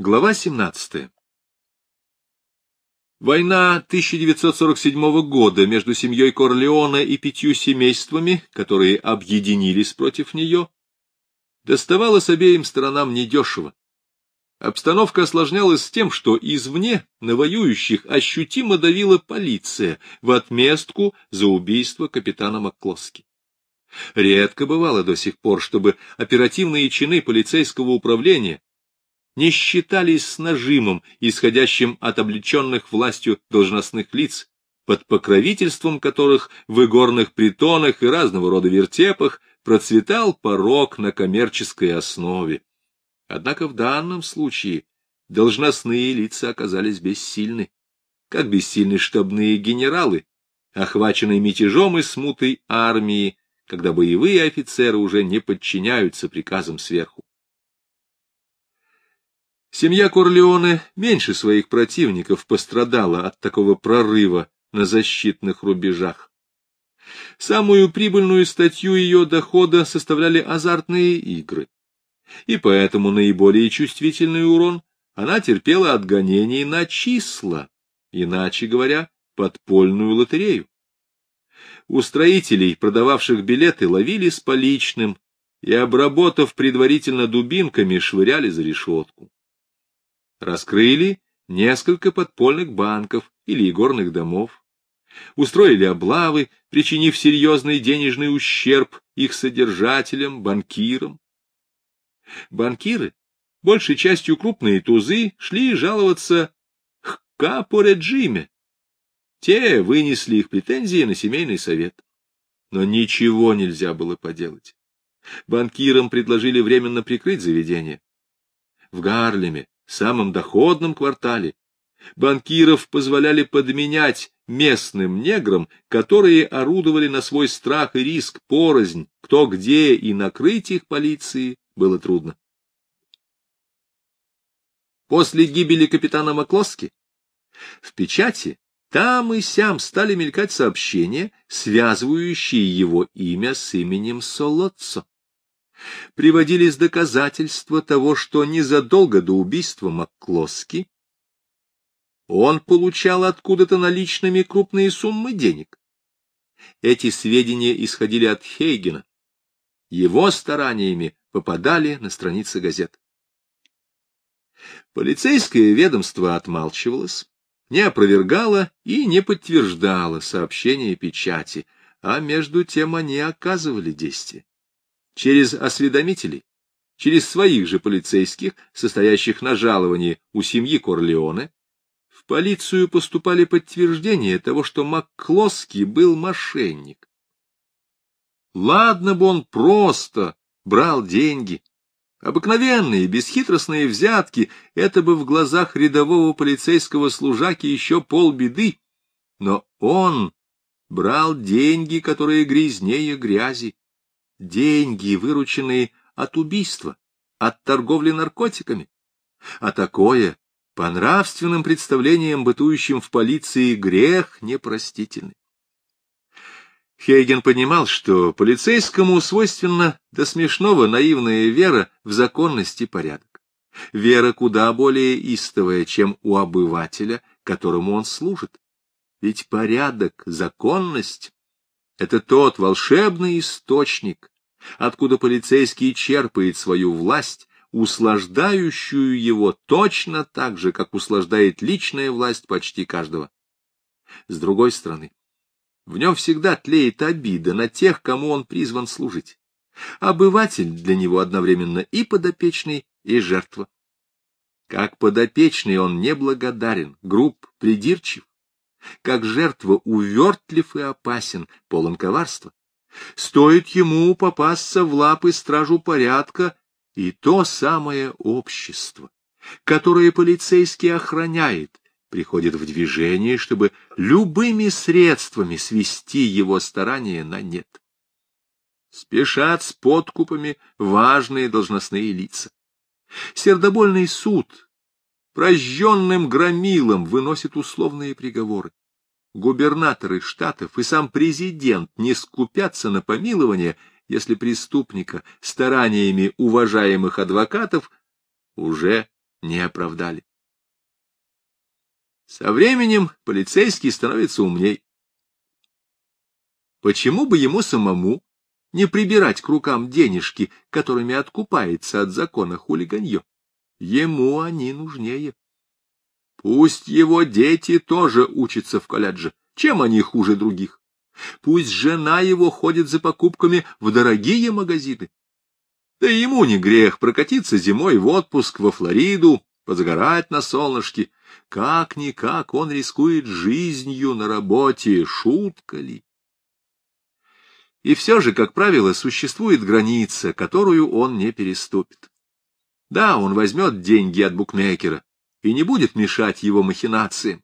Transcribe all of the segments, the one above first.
Глава 17. Война 1947 года между семьей Корлеона и пятью семействами, которые объединились против нее, доставалась обеим сторонам недешево. Обстановка осложнялась тем, что извне на воюющих ощутимо давила полиция в отместку за убийство капитана Макклоски. Редко бывало до сих пор, чтобы оперативные чины полицейского управления не считались с нажимом, исходящим от облеченных властью должностных лиц, под покровительством которых в игорных притонах и разного рода вертепах процветал порог на коммерческой основе. Однако в данном случае должностные лица оказались бессильны, как бессильны штабные генералы, охваченные мятежом и смутой армии, когда боевые офицеры уже не подчиняются приказам сверху. Семья Корлеоне меньше своих противников пострадала от такого прорыва на защитных рубежах. Самую прибыльную статью ее дохода составляли азартные игры, и поэтому наиболее чувствительный урон она терпела от гонений на числа, иначе говоря, подпольную лотерею. У строителей, продававших билеты, ловили с поличным и, обработав предварительно дубинками, швыряли за решетку раскрыли несколько подпольных банков или игорных домов, устроили облавы, причинив серьезный денежный ущерб их содержателям, банкирам. Банкиры, большей частью крупные тузы, шли жаловаться к Капореджиме. Те вынесли их претензии на семейный совет. Но ничего нельзя было поделать. Банкирам предложили временно прикрыть заведение. В Гарлеме самом доходном квартале. Банкиров позволяли подменять местным неграм, которые орудовали на свой страх и риск порознь, кто где, и накрыть их полиции было трудно. После гибели капитана Маклоски в печати там и сям стали мелькать сообщения, связывающие его имя с именем Солоццо приводились доказательства того, что незадолго до убийства Макклоски он получал откуда-то наличными крупные суммы денег. Эти сведения исходили от Хейгена. Его стараниями попадали на страницы газет. Полицейское ведомство отмалчивалось, не опровергало и не подтверждало сообщения печати, а между тем они оказывали действие через осведомителей, через своих же полицейских, состоящих на жаловании у семьи Корлеоне, в полицию поступали подтверждения того, что Макклоски был мошенник. Ладно бы он просто брал деньги. Обыкновенные, бесхитростные взятки — это бы в глазах рядового полицейского служаки еще полбеды. Но он брал деньги, которые грязнее грязи деньги, вырученные от убийства, от торговли наркотиками. А такое, по нравственным представлениям, бытующим в полиции, грех непростительный. Хейген понимал, что полицейскому свойственна до смешного наивная вера в законность и порядок. Вера куда более истовая, чем у обывателя, которому он служит. Ведь порядок, законность это тот волшебный источник, откуда полицейский черпает свою власть, услаждающую его точно так же, как услаждает личная власть почти каждого. С другой стороны, в нем всегда тлеет обида на тех, кому он призван служить. Обыватель для него одновременно и подопечный, и жертва. Как подопечный он неблагодарен, груб, придирчив, как жертва увертлив и опасен, полон коварства. Стоит ему попасться в лапы стражу порядка, и то самое общество, которое полицейский охраняет, приходит в движение, чтобы любыми средствами свести его старания на нет. Спешат с подкупами важные должностные лица. Сердобольный суд прожженным громилам выносит условные приговоры. Губернаторы штатов и сам президент не скупятся на помилование, если преступника стараниями уважаемых адвокатов уже не оправдали. Со временем полицейский становится умней. Почему бы ему самому не прибирать к рукам денежки, которыми откупается от закона хулиганье? Ему они нужнее. Пусть его дети тоже учатся в колледже. Чем они хуже других? Пусть жена его ходит за покупками в дорогие магазины. Да ему не грех прокатиться зимой в отпуск во Флориду, позагорать на солнышке. Как-никак он рискует жизнью на работе, шутка ли? И все же, как правило, существует граница, которую он не переступит. Да, он возьмет деньги от букмекера и не будет мешать его махинациям.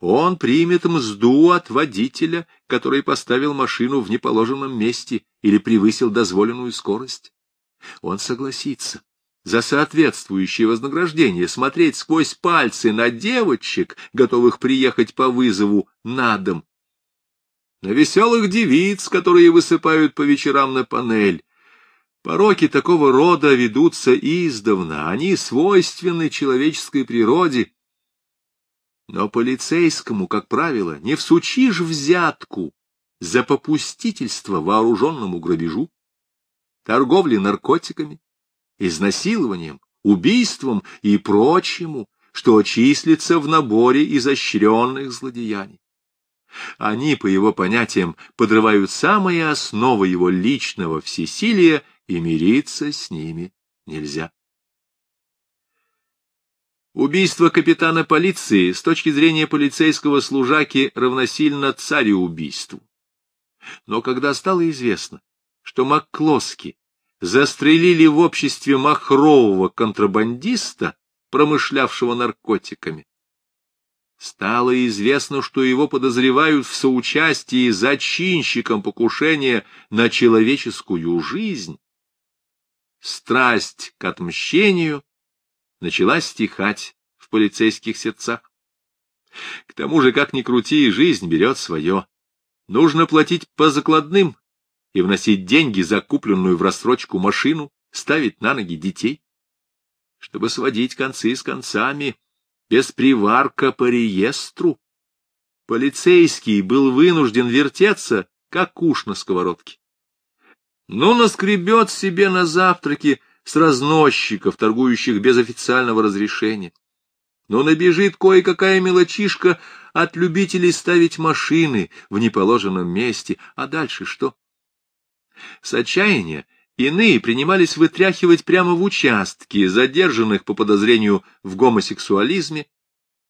Он примет мзду от водителя, который поставил машину в неположенном месте или превысил дозволенную скорость. Он согласится за соответствующее вознаграждение смотреть сквозь пальцы на девочек, готовых приехать по вызову на дом, на веселых девиц, которые высыпают по вечерам на панель. Пороки такого рода ведутся издавна, они свойственны человеческой природе. Но полицейскому, как правило, не всучишь взятку за попустительство вооруженному грабежу, торговле наркотиками, изнасилованием, убийством и прочему, что числится в наборе изощренных злодеяний. Они, по его понятиям, подрывают самые основы его личного всесилия, и мириться с ними нельзя. Убийство капитана полиции с точки зрения полицейского служаки равносильно цареубийству. Но когда стало известно, что Макклоски застрелили в обществе махрового контрабандиста, промышлявшего наркотиками, Стало известно, что его подозревают в соучастии зачинщиком покушения на человеческую жизнь. Страсть к отмщению начала стихать в полицейских сердцах. К тому же, как ни крути, жизнь берет свое. Нужно платить по закладным и вносить деньги за купленную в рассрочку машину, ставить на ноги детей. Чтобы сводить концы с концами, без приварка по реестру. Полицейский был вынужден вертеться, как уж на сковородке. Ну, наскребет себе на завтраке с разносчиков, торгующих без официального разрешения. Но набежит кое-какая мелочишка от любителей ставить машины в неположенном месте. А дальше что? С отчаяния Иные принимались вытряхивать прямо в участки задержанных по подозрению в гомосексуализме,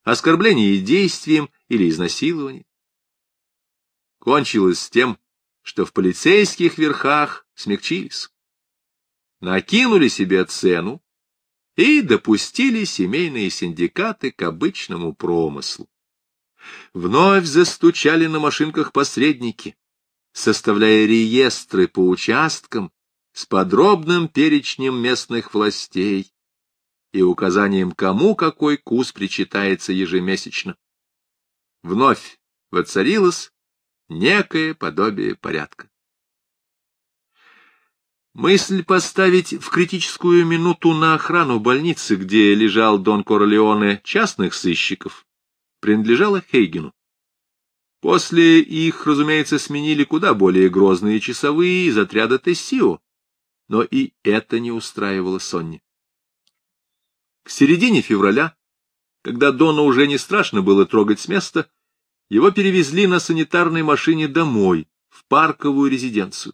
оскорблении действием или изнасиловании. Кончилось с тем, что в полицейских верхах смягчились, накинули себе цену и допустили семейные синдикаты к обычному промыслу. Вновь застучали на машинках посредники, составляя реестры по участкам, с подробным перечнем местных властей и указанием, кому какой кус причитается ежемесячно. Вновь воцарилось некое подобие порядка. Мысль поставить в критическую минуту на охрану больницы, где лежал Дон Корлеоне, частных сыщиков, принадлежала Хейгену. После их, разумеется, сменили куда более грозные часовые из отряда Тессио, но и это не устраивало Сонни. К середине февраля, когда Дона уже не страшно было трогать с места, его перевезли на санитарной машине домой, в парковую резиденцию.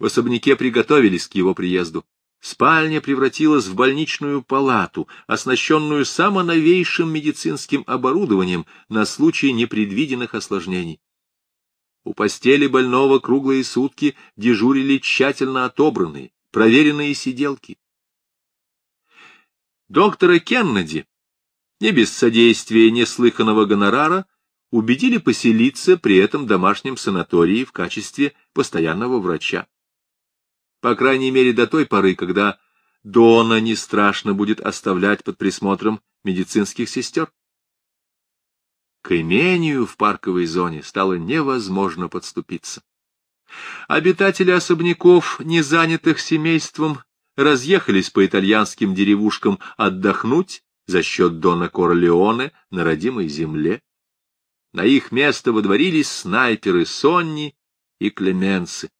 В особняке приготовились к его приезду. Спальня превратилась в больничную палату, оснащенную самоновейшим медицинским оборудованием на случай непредвиденных осложнений. У постели больного круглые сутки дежурили тщательно отобранные, проверенные сиделки. Доктора Кеннеди, не без содействия неслыханного гонорара, убедили поселиться при этом домашнем санатории в качестве постоянного врача. По крайней мере, до той поры, когда Дона не страшно будет оставлять под присмотром медицинских сестер. К имению в парковой зоне стало невозможно подступиться. Обитатели особняков, не занятых семейством, разъехались по итальянским деревушкам отдохнуть за счет Дона Корлеоне на родимой земле. На их место водворились снайперы Сонни и Клеменцы.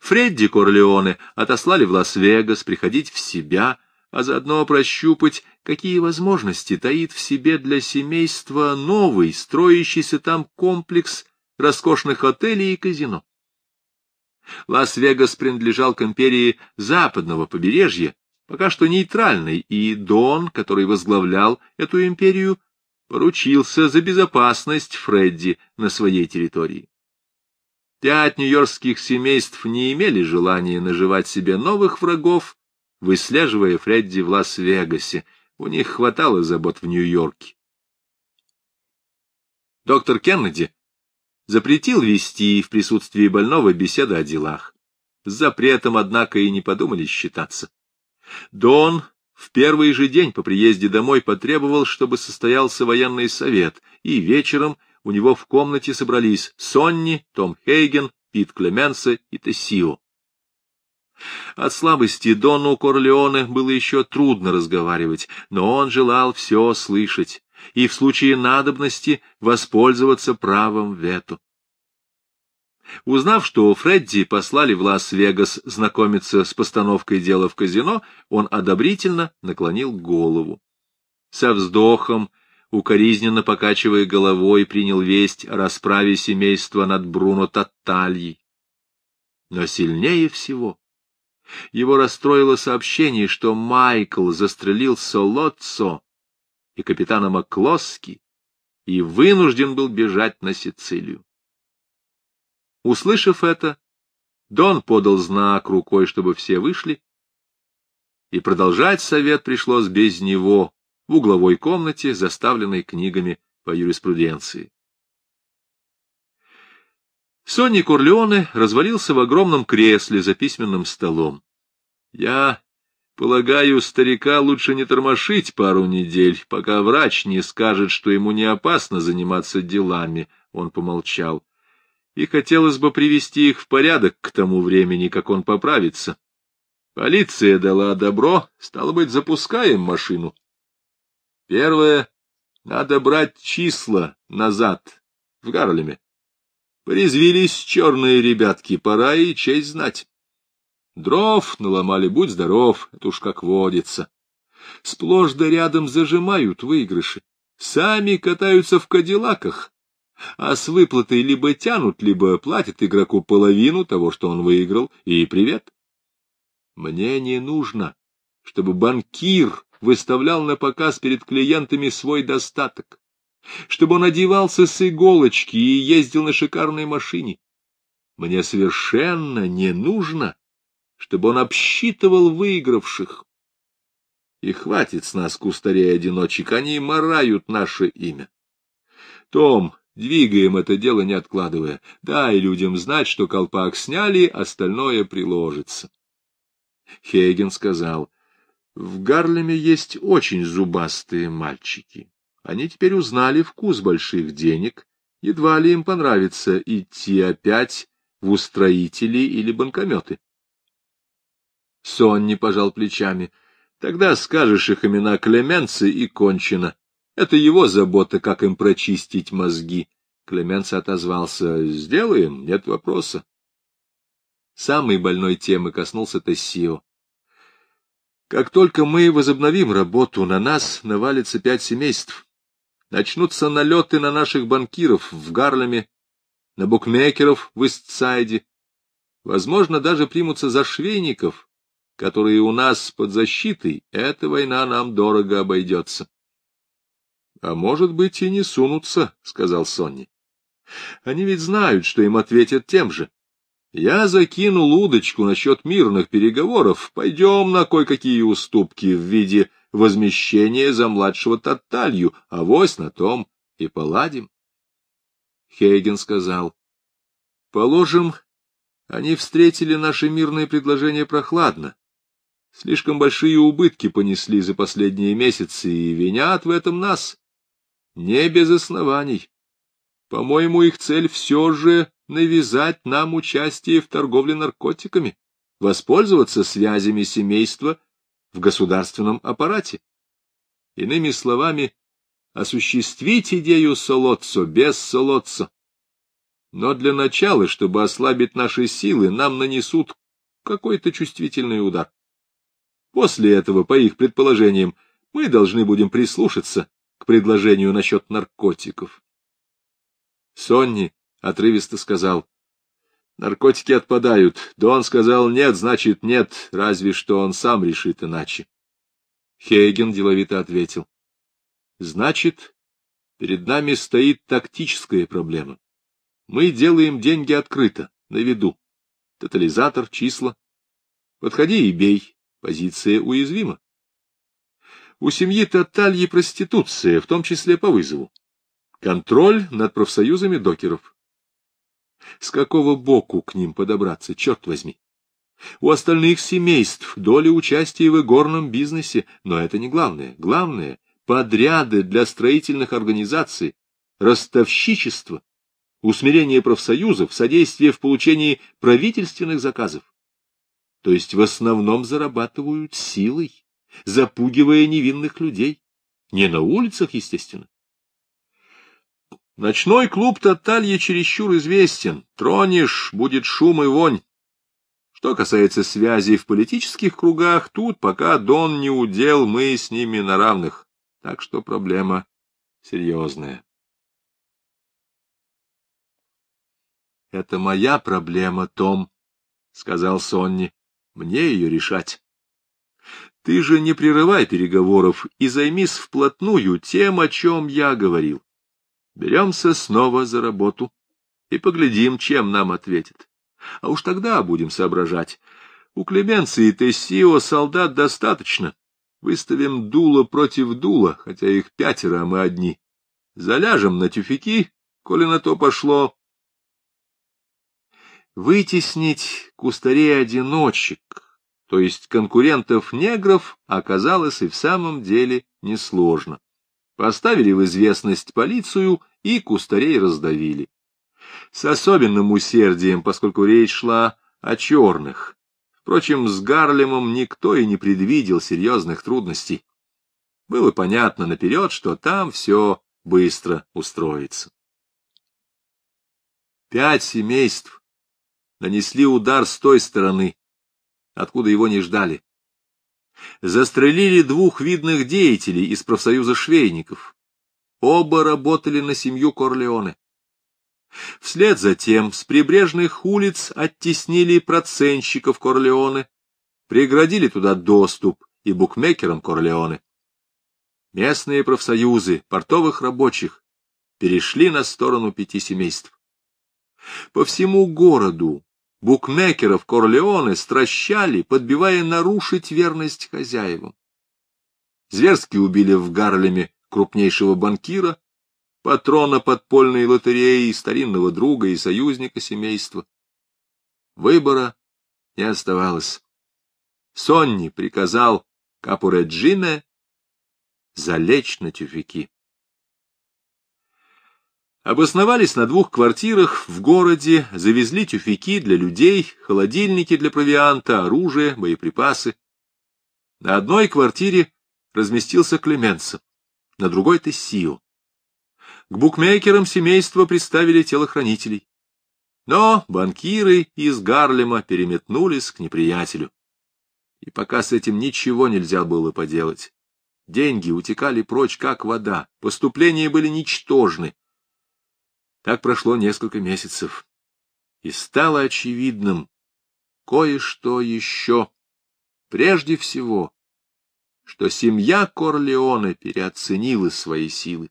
Фредди Корлеоне отослали в Лас-Вегас приходить в себя, а заодно прощупать, какие возможности таит в себе для семейства новый, строящийся там комплекс роскошных отелей и казино. Лас-Вегас принадлежал к империи западного побережья, пока что нейтральной, и Дон, который возглавлял эту империю, поручился за безопасность Фредди на своей территории. Пять нью-йоркских семейств не имели желания наживать себе новых врагов, выслеживая Фредди в Лас-Вегасе. У них хватало забот в Нью-Йорке. Доктор Кеннеди запретил вести в присутствии больного беседы о делах. С запретом, однако, и не подумали считаться. Дон в первый же день по приезде домой потребовал, чтобы состоялся военный совет, и вечером у него в комнате собрались Сонни, Том Хейген, Пит Клеменсе и Тессио. От слабости Дону Корлеоне было еще трудно разговаривать, но он желал все слышать и в случае надобности воспользоваться правом вето. Узнав, что Фредди послали в Лас-Вегас знакомиться с постановкой дела в казино, он одобрительно наклонил голову. Со вздохом, укоризненно покачивая головой, принял весть о расправе семейства над Бруно Таттальей. Но сильнее всего его расстроило сообщение, что Майкл застрелил Солоццо и капитана Маклоски и вынужден был бежать на Сицилию. Услышав это, Дон подал знак рукой, чтобы все вышли, и продолжать совет пришлось без него в угловой комнате, заставленной книгами по юриспруденции. Сонни Корлеоне развалился в огромном кресле за письменным столом. Я полагаю, старика лучше не тормошить пару недель, пока врач не скажет, что ему не опасно заниматься делами, — он помолчал и хотелось бы привести их в порядок к тому времени, как он поправится. Полиция дала добро, стало быть, запускаем машину. Первое — надо брать числа назад, в Гарлеме. Порезвились черные ребятки, пора и честь знать. Дров наломали, будь здоров, это уж как водится. Сплошь да рядом зажимают выигрыши. Сами катаются в кадиллаках, а с выплатой либо тянут, либо платят игроку половину того, что он выиграл, и привет. Мне не нужно, чтобы банкир выставлял на показ перед клиентами свой достаток, чтобы он одевался с иголочки и ездил на шикарной машине. Мне совершенно не нужно, чтобы он обсчитывал выигравших. И хватит с нас кустарей-одиночек, они морают наше имя. Том, Двигаем это дело, не откладывая. Дай людям знать, что колпак сняли, остальное приложится. Хейген сказал, в Гарлеме есть очень зубастые мальчики. Они теперь узнали вкус больших денег. Едва ли им понравится идти опять в устроители или банкометы. Сонни пожал плечами. Тогда скажешь их имена Клеменцы и кончено. Это его забота, как им прочистить мозги. Клеменс отозвался. — Сделаем, нет вопроса. Самой больной темы коснулся Тессио. Как только мы возобновим работу, на нас навалится пять семейств. Начнутся налеты на наших банкиров в Гарлеме, на букмекеров в Истсайде. Возможно, даже примутся за швейников, которые у нас под защитой. Эта война нам дорого обойдется. — А может быть, и не сунутся, — сказал Сонни. — Они ведь знают, что им ответят тем же. Я закинул удочку насчет мирных переговоров. Пойдем на кое-какие уступки в виде возмещения за младшего Таталью, а вось на том и поладим. Хейген сказал, — Положим, они встретили наше мирное предложение прохладно. Слишком большие убытки понесли за последние месяцы и винят в этом нас. Не без оснований. По-моему, их цель все же навязать нам участие в торговле наркотиками. воспользоваться связями семейства в государственном аппарате. Иными словами, осуществить идею Солоццо без Солоццо. Но для начала, чтобы ослабить наши силы, нам нанесут какой-то чувствительный удар. После этого, по их предположениям, мы должны будем прислушаться к предложению насчет наркотиков. Сонни отрывисто сказал, наркотики отпадают. Дон сказал нет, значит нет, разве что он сам решит иначе. Хейген деловито ответил, значит, перед нами стоит тактическая проблема. Мы делаем деньги открыто, на виду. Тотализатор, числа. Подходи и бей. Позиция уязвима. У семьи Татальи проституция, в том числе по вызову. Контроль над профсоюзами докеров. С какого боку к ним подобраться, черт возьми? У остальных семейств доля участия в игорном бизнесе, но это не главное. Главное — подряды для строительных организаций, ростовщичество, усмирение профсоюзов, содействие в получении правительственных заказов то есть в основном зарабатывают силой, запугивая невинных людей. Не на улицах, естественно. Ночной клуб Таталья чересчур известен. Тронешь, будет шум и вонь. Что касается связей в политических кругах, тут пока Дон не удел, мы с ними на равных. Так что проблема серьезная. — Это моя проблема, Том, — сказал Сонни. Мне ее решать. Ты же не прерывай переговоров и займись вплотную тем, о чем я говорил. Беремся снова за работу и поглядим, чем нам ответят. А уж тогда будем соображать. У Клеменции и Тессио солдат достаточно. Выставим дуло против дула, хотя их пятеро, а мы одни. Заляжем на тюфяки, коли на то пошло, Вытеснить кустарей-одиночек, то есть конкурентов-негров, оказалось и в самом деле несложно. Поставили в известность полицию и кустарей раздавили. С особенным усердием, поскольку речь шла о черных. Впрочем, с Гарлемом никто и не предвидел серьезных трудностей. Было понятно наперед, что там все быстро устроится. Пять семейств нанесли удар с той стороны, откуда его не ждали. Застрелили двух видных деятелей из профсоюза швейников. Оба работали на семью Корлеоне. Вслед за тем с прибрежных улиц оттеснили процентщиков Корлеоне, преградили туда доступ и букмекерам Корлеоне. Местные профсоюзы портовых рабочих перешли на сторону пяти семейств. По всему городу букмекеров Корлеоне стращали, подбивая нарушить верность хозяевам. Зверски убили в Гарлеме крупнейшего банкира, патрона подпольной лотереи, старинного друга и союзника семейства. Выбора не оставалось. Сонни приказал Капуреджине залечь на тюфяки обосновались на двух квартирах в городе, завезли тюфяки для людей, холодильники для провианта, оружие, боеприпасы. На одной квартире разместился Клеменса, на другой — Тессио. К букмекерам семейства представили телохранителей. Но банкиры из Гарлема переметнулись к неприятелю. И пока с этим ничего нельзя было поделать. Деньги утекали прочь, как вода, поступления были ничтожны, так прошло несколько месяцев, и стало очевидным кое-что еще. Прежде всего, что семья Корлеоне переоценила свои силы.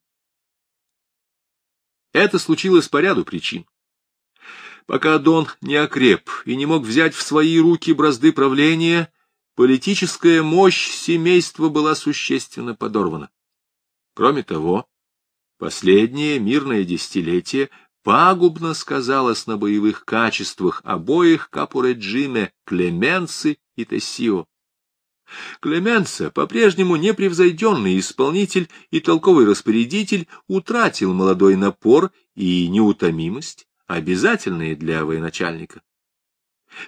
Это случилось по ряду причин. Пока Дон не окреп и не мог взять в свои руки бразды правления, политическая мощь семейства была существенно подорвана. Кроме того, Последнее мирное десятилетие пагубно сказалось на боевых качествах обоих Капуреджиме, Клеменцы и Тессио. Клеменца, по-прежнему непревзойденный исполнитель и толковый распорядитель, утратил молодой напор и неутомимость, обязательные для военачальника.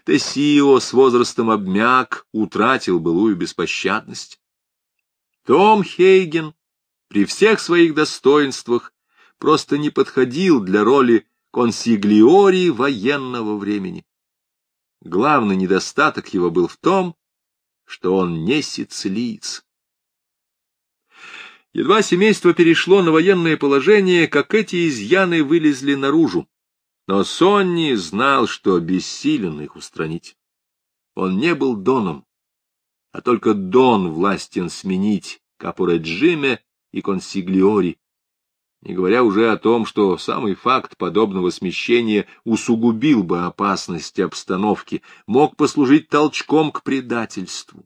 Тессио с возрастом обмяк, утратил былую беспощадность. Том Хейген при всех своих достоинствах просто не подходил для роли консиглиори военного времени. Главный недостаток его был в том, что он не сицилиец. Едва семейство перешло на военное положение, как эти изъяны вылезли наружу. Но Сонни знал, что бессилен их устранить. Он не был Доном, а только Дон властен сменить Капуреджиме и Консиглиори, не говоря уже о том, что самый факт подобного смещения усугубил бы опасность обстановки, мог послужить толчком к предательству.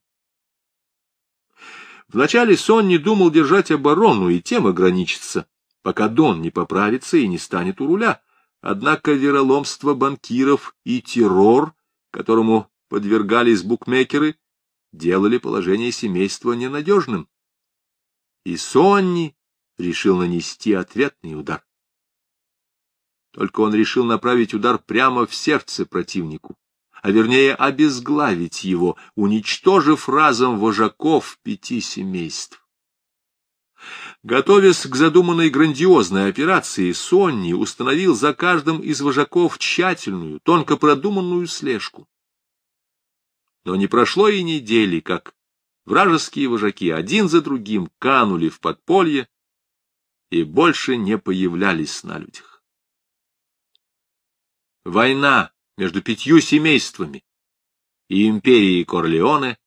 Вначале Сонни думал держать оборону и тем ограничиться, пока Дон не поправится и не станет у руля. Однако вероломство банкиров и террор, которому подвергались букмекеры, делали положение семейства ненадежным. И Сонни решил нанести ответный удар. Только он решил направить удар прямо в сердце противнику, а вернее обезглавить его, уничтожив разом вожаков пяти семейств. Готовясь к задуманной грандиозной операции, Сонни установил за каждым из вожаков тщательную, тонко продуманную слежку. Но не прошло и недели, как вражеские вожаки один за другим канули в подполье и больше не появлялись на людях. Война между пятью семействами и империей Корлеоне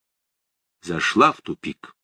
зашла в тупик.